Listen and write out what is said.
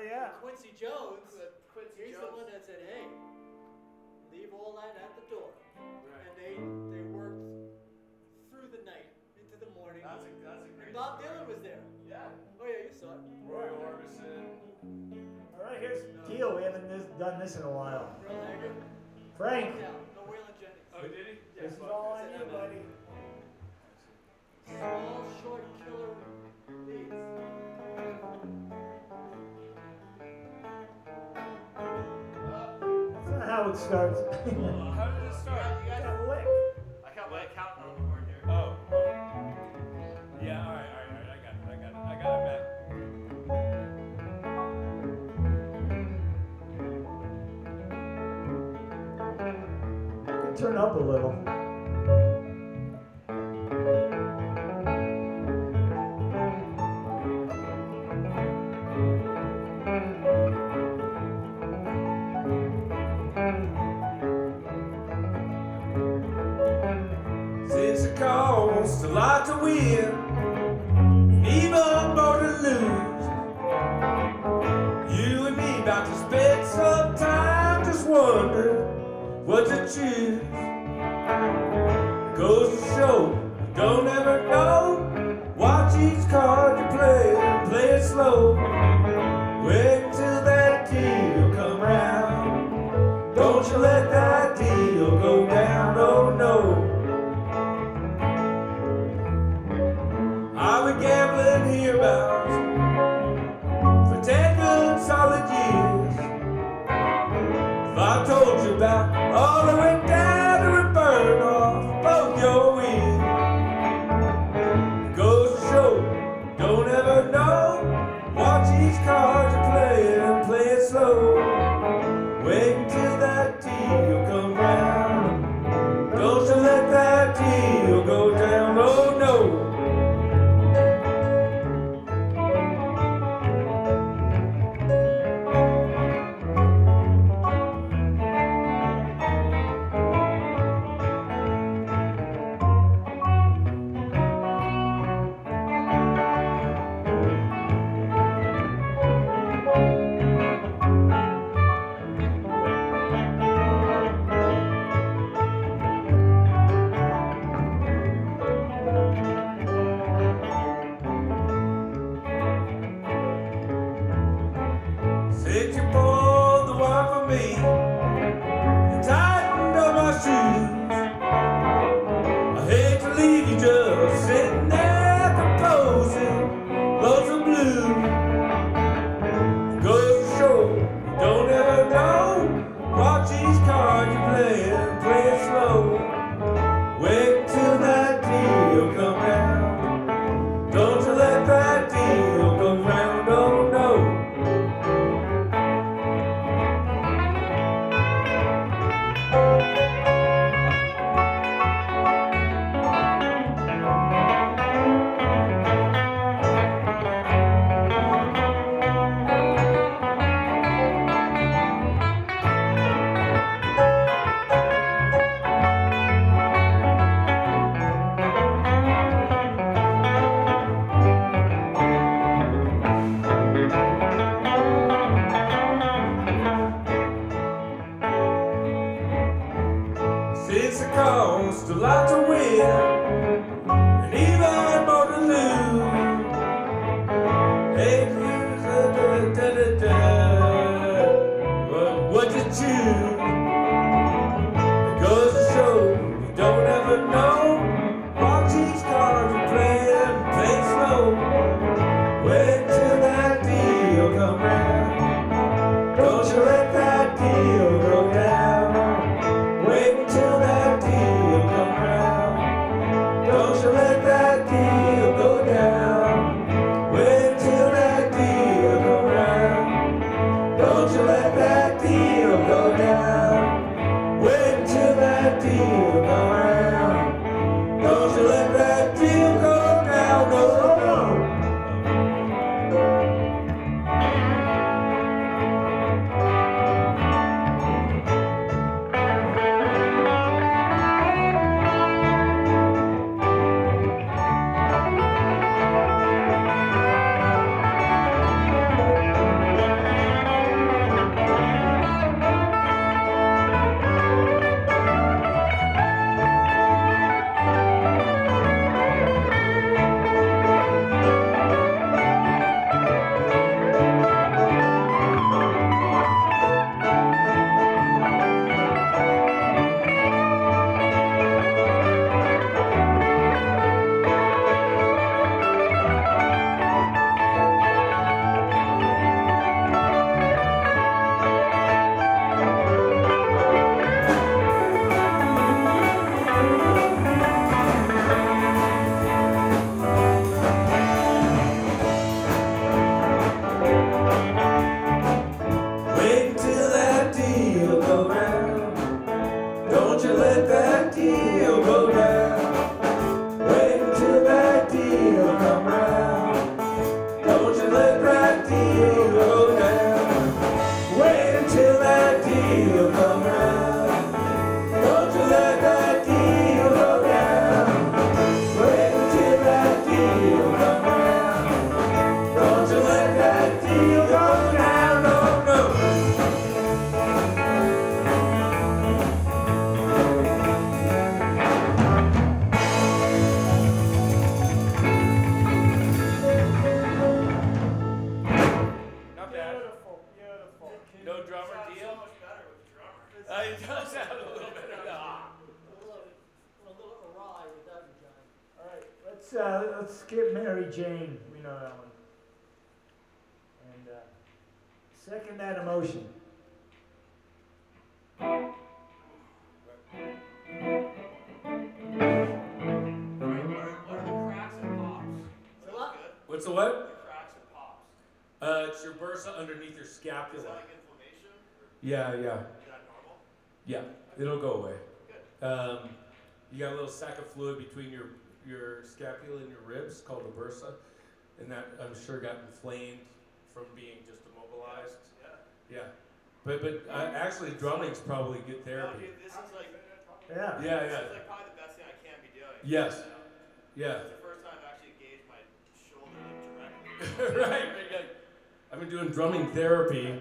Yeah. Quincy Jones, Quincy he's the one that said, "Hey, leave all that at the door," Right. and they they worked through the night into the morning. That's a that's a great. And Bob story. Dylan was there. Yeah. Oh yeah, you saw it. Roy Orbison. All right, here's the deal. We haven't this, done this in a while. Frank, No, no Waylon Jennings. Oh, did he? this is all on you, buddy. Small, short, killer it starts. How did it start? You guys, Got a lick. I got my accountant on the horn here. Oh, oh. Yeah, all right, all right, all right. I got it. I got it. I got it back. Turn up a little. Lot to win, costs a lot to win and even more to lose. Hey, da, da, da, da. Well, what you choose? Goes to show you don't ever know. Watch each card you play and play slow. Wait till that deal come round. Don't you let that deal let's, uh, let's skip Mary Jane, we know that one. And, uh, second that emotion. What are, what are the cracks and pops? So what? What's the what? The cracks and pops. Uh, it's your bursa underneath your Is scapula. that like inflammation? Yeah, yeah, is that normal? yeah. It'll go away. Good. Um, you got a little sac of fluid between your your scapula and your ribs called a bursa, and that I'm sure got inflamed from being just immobilized. Yeah. Yeah, but but uh, actually drumming's probably good No, therapy. dude, this is like, Yeah. Yeah, this yeah. is like probably the best thing I can be doing. Yes. You Yeah. know? It's the first time I've actually engaged my shoulder like directly. right. right. I've been doing drumming therapy